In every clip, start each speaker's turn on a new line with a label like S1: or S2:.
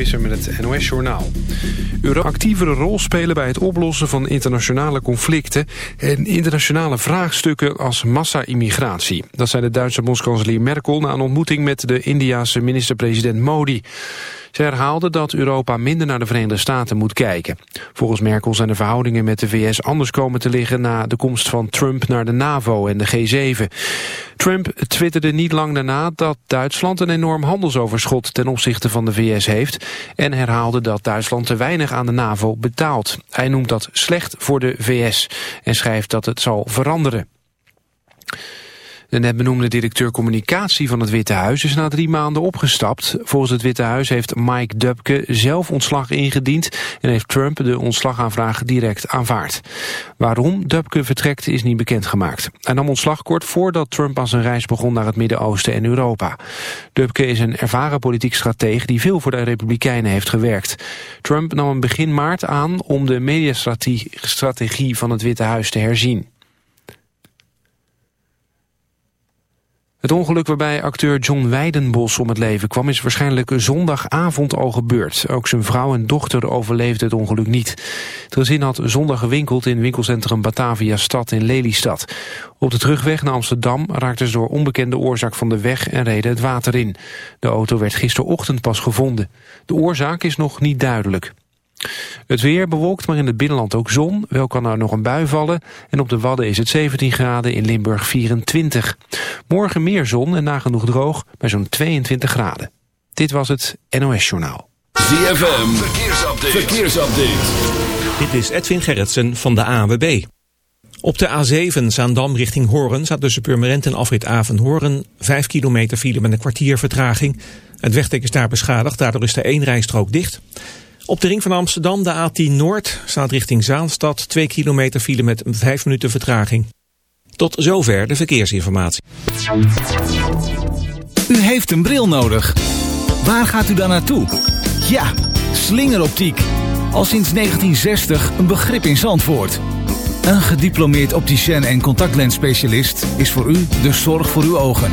S1: Visser met het NOS-journaal. Euro actievere rol spelen bij het oplossen van internationale conflicten... en internationale vraagstukken als massa-immigratie. Dat zei de Duitse bondskanselier Merkel... na een ontmoeting met de Indiase minister-president Modi. Ze herhaalde dat Europa minder naar de Verenigde Staten moet kijken. Volgens Merkel zijn de verhoudingen met de VS anders komen te liggen... na de komst van Trump naar de NAVO en de G7. Trump twitterde niet lang daarna dat Duitsland een enorm handelsoverschot... ten opzichte van de VS heeft... en herhaalde dat Duitsland te weinig aan de NAVO betaalt. Hij noemt dat slecht voor de VS en schrijft dat het zal veranderen. De net benoemde directeur communicatie van het Witte Huis is na drie maanden opgestapt. Volgens het Witte Huis heeft Mike Dubke zelf ontslag ingediend en heeft Trump de ontslagaanvraag direct aanvaard. Waarom Dubke vertrekt is niet bekendgemaakt. Hij nam ontslag kort voordat Trump aan zijn reis begon naar het Midden-Oosten en Europa. Dubke is een ervaren politiek stratege die veel voor de Republikeinen heeft gewerkt. Trump nam een begin maart aan om de mediastrategie van het Witte Huis te herzien. Het ongeluk waarbij acteur John Weidenbos om het leven kwam... is waarschijnlijk zondagavond al gebeurd. Ook zijn vrouw en dochter overleefden het ongeluk niet. Het gezin had zondag gewinkeld in winkelcentrum Batavia Stad in Lelystad. Op de terugweg naar Amsterdam raakten ze door onbekende oorzaak van de weg... en reden het water in. De auto werd gisterochtend pas gevonden. De oorzaak is nog niet duidelijk. Het weer bewolkt, maar in het binnenland ook zon. Wel kan er nog een bui vallen. En op de Wadden is het 17 graden, in Limburg 24. Morgen meer zon en nagenoeg droog, bij zo'n 22 graden. Dit was het NOS Journaal.
S2: ZFM, verkeersupdate. verkeersupdate.
S3: Dit is Edwin Gerritsen van de AWB. Op de A7 Zaandam richting Horen staat tussen Purmerend en afrit Avenhoorn 5 kilometer file met een kwartier vertraging. Het wegdek is daar beschadigd, daardoor is de één rijstrook dicht. Op de ring van Amsterdam, de A10 Noord, staat richting Zaanstad 2 kilometer file met 5 minuten vertraging. Tot zover de verkeersinformatie.
S4: U heeft een bril nodig. Waar gaat u dan naartoe? Ja, slingeroptiek. Al sinds 1960 een begrip in Zandvoort. Een gediplomeerd opticien en contactlensspecialist is voor u de zorg voor uw ogen.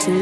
S5: to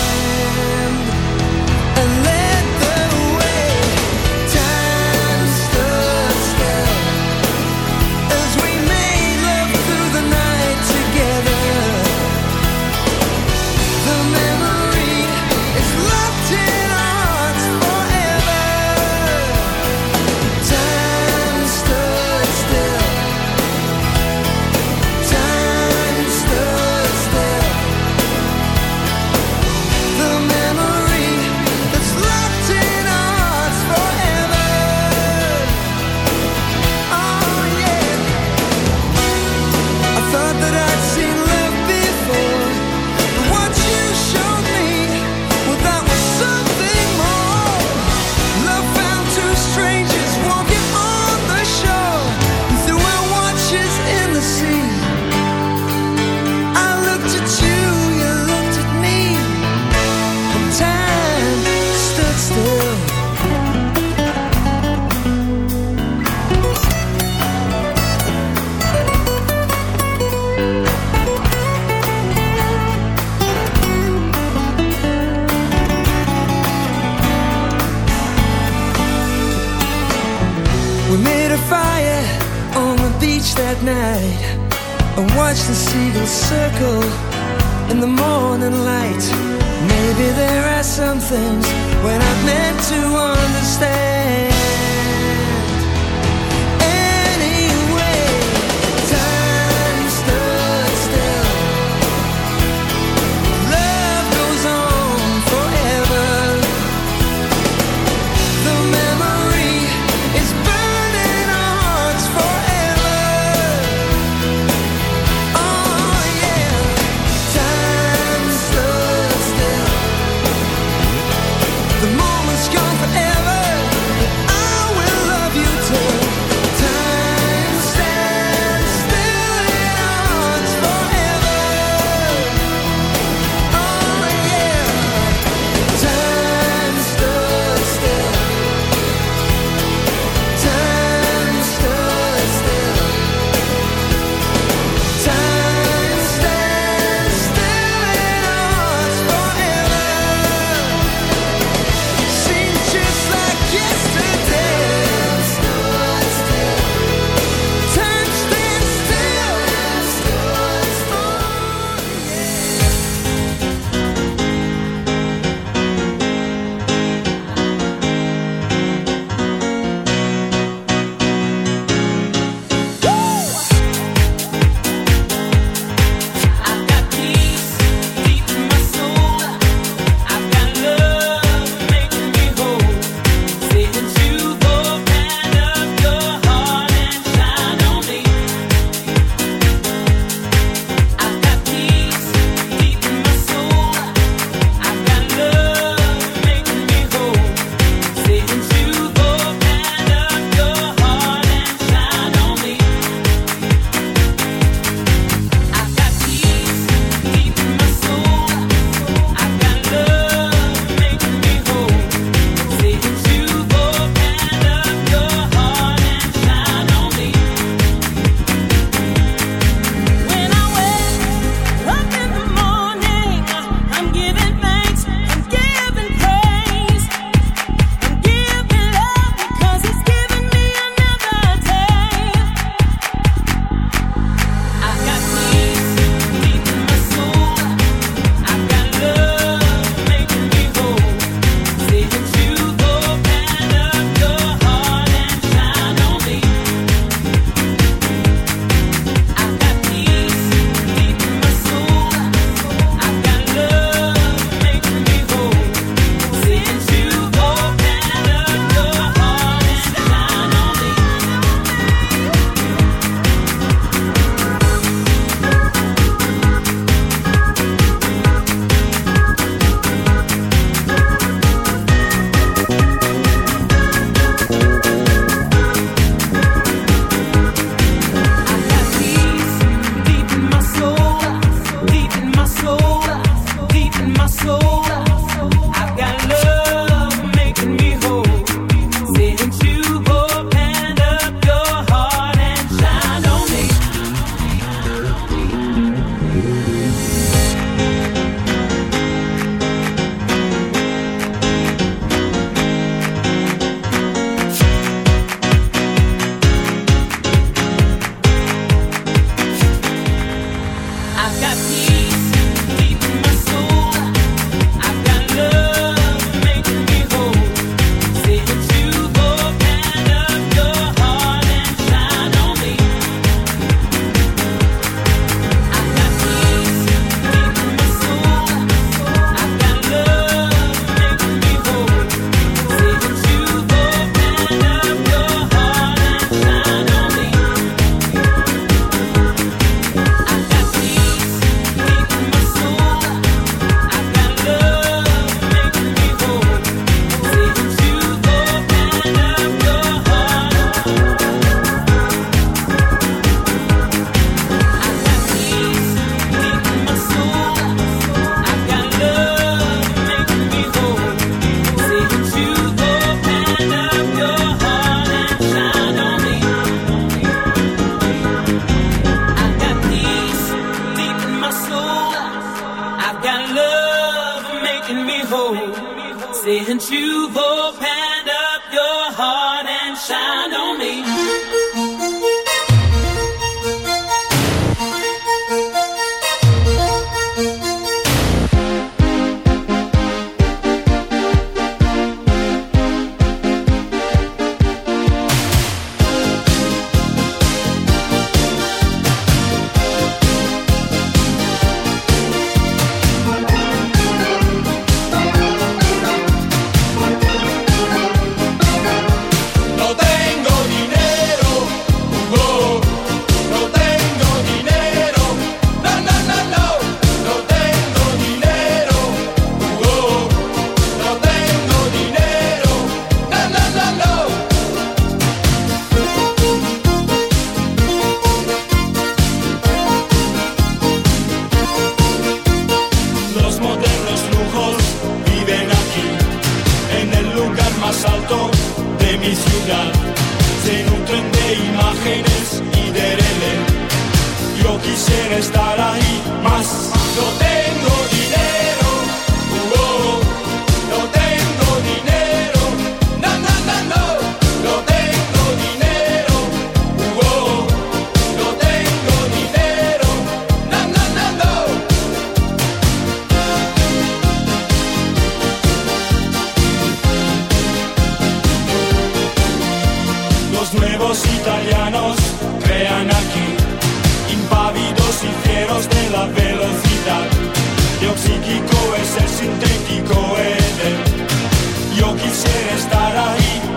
S6: hold, saying, you've opened up your heart and shine on me.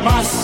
S7: más.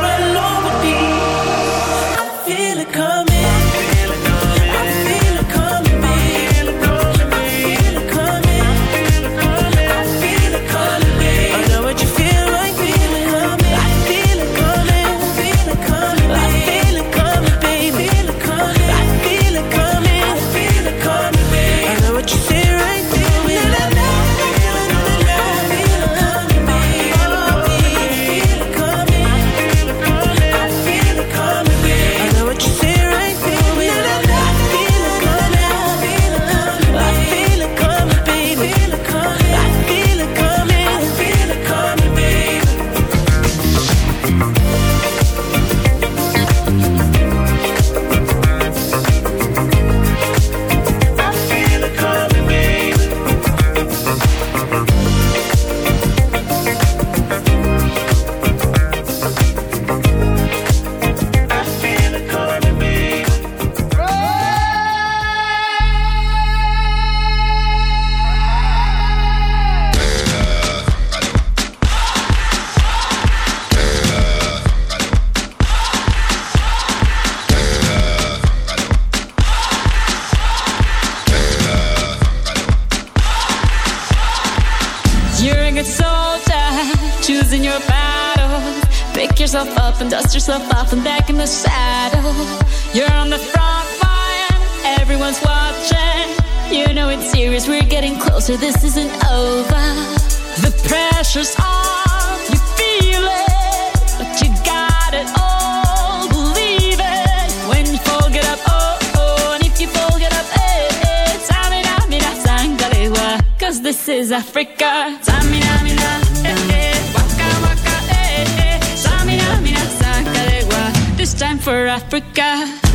S8: this
S9: is Africa. Samina. Eh, eh. Waka, waka, eh, This time for Africa.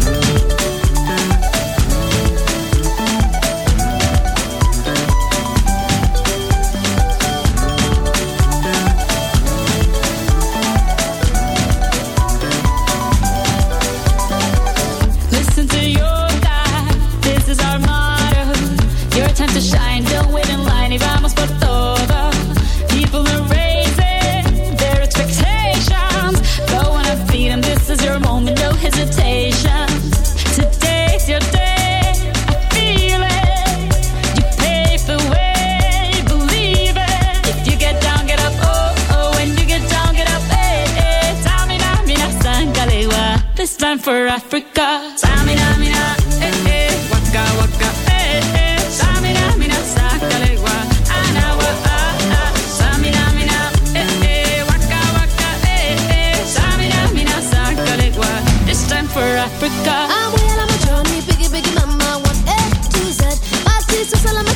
S9: for Africa. Samina, mina, eh, eh, waka, waka, eh, eh. Samina, mina, sakalewa, anawa, ah, ah. Samina, mina, eh, eh, waka, waka, eh, eh. Samina, mina, sakalewa, this time for Africa.
S10: Ah, I'm well on my journey, biggie, biggie, mama, one, eh, two, Z. My sister's on my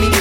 S11: me.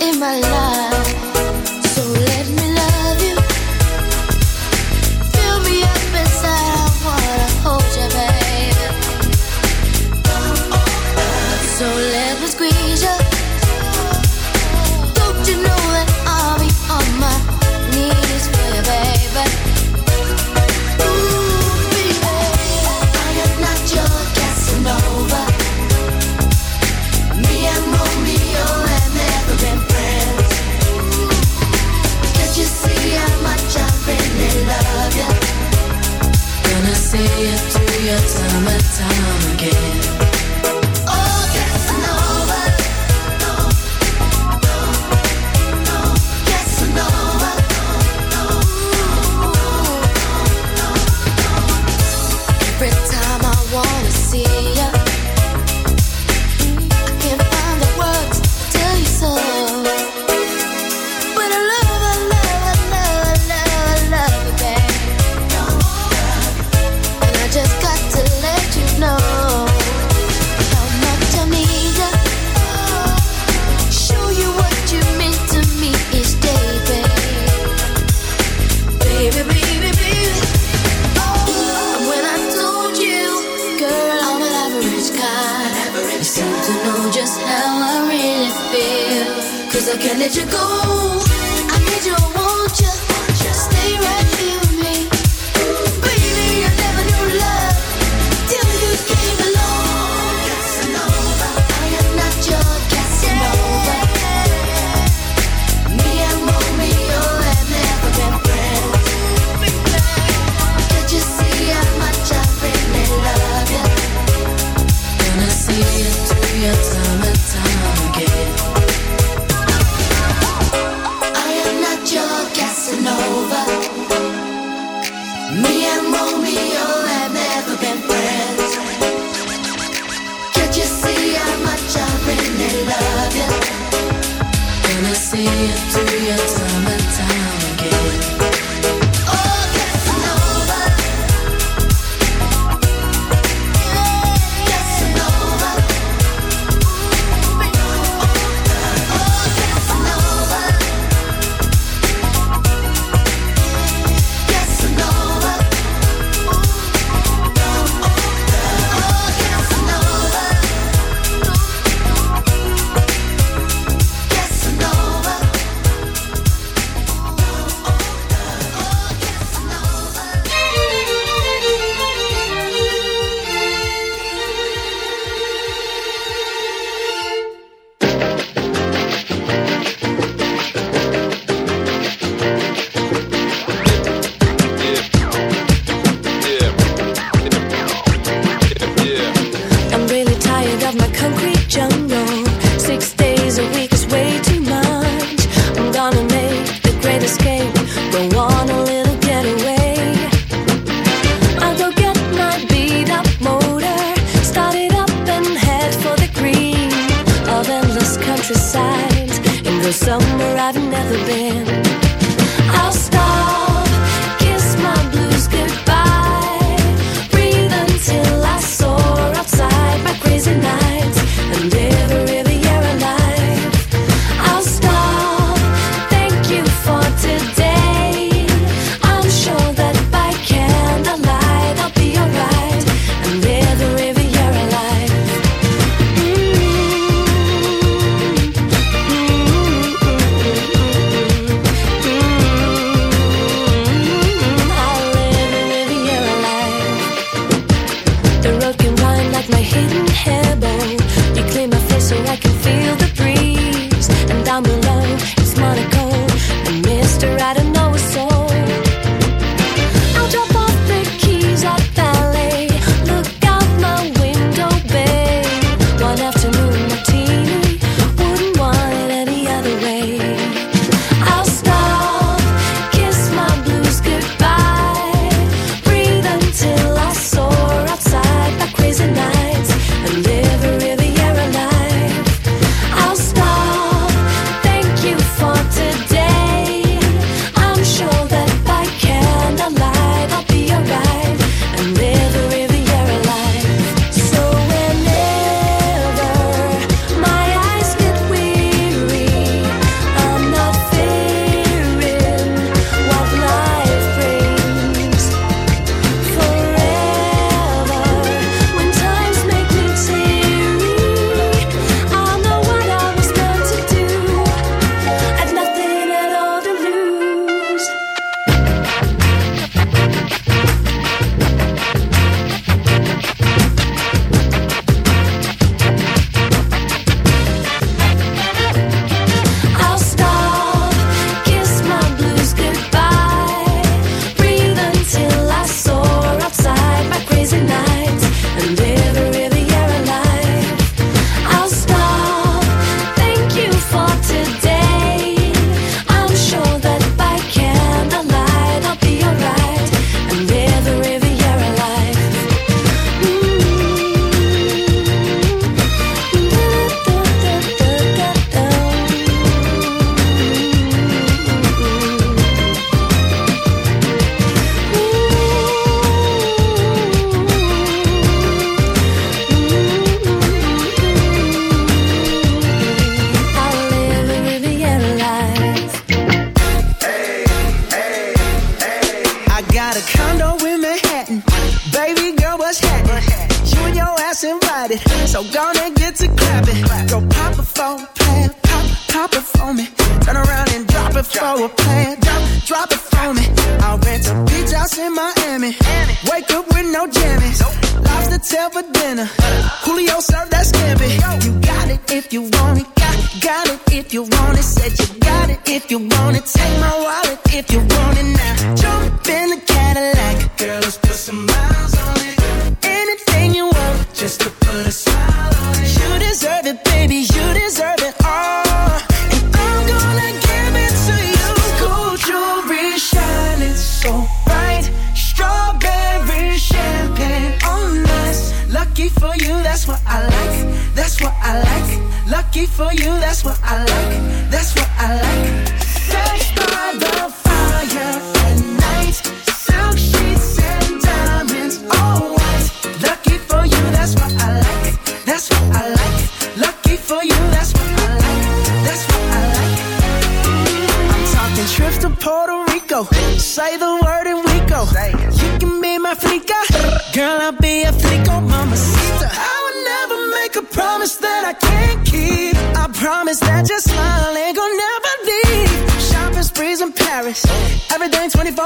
S10: in my life.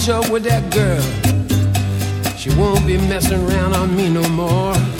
S2: catch up with that girl. She won't be messing around on me no more.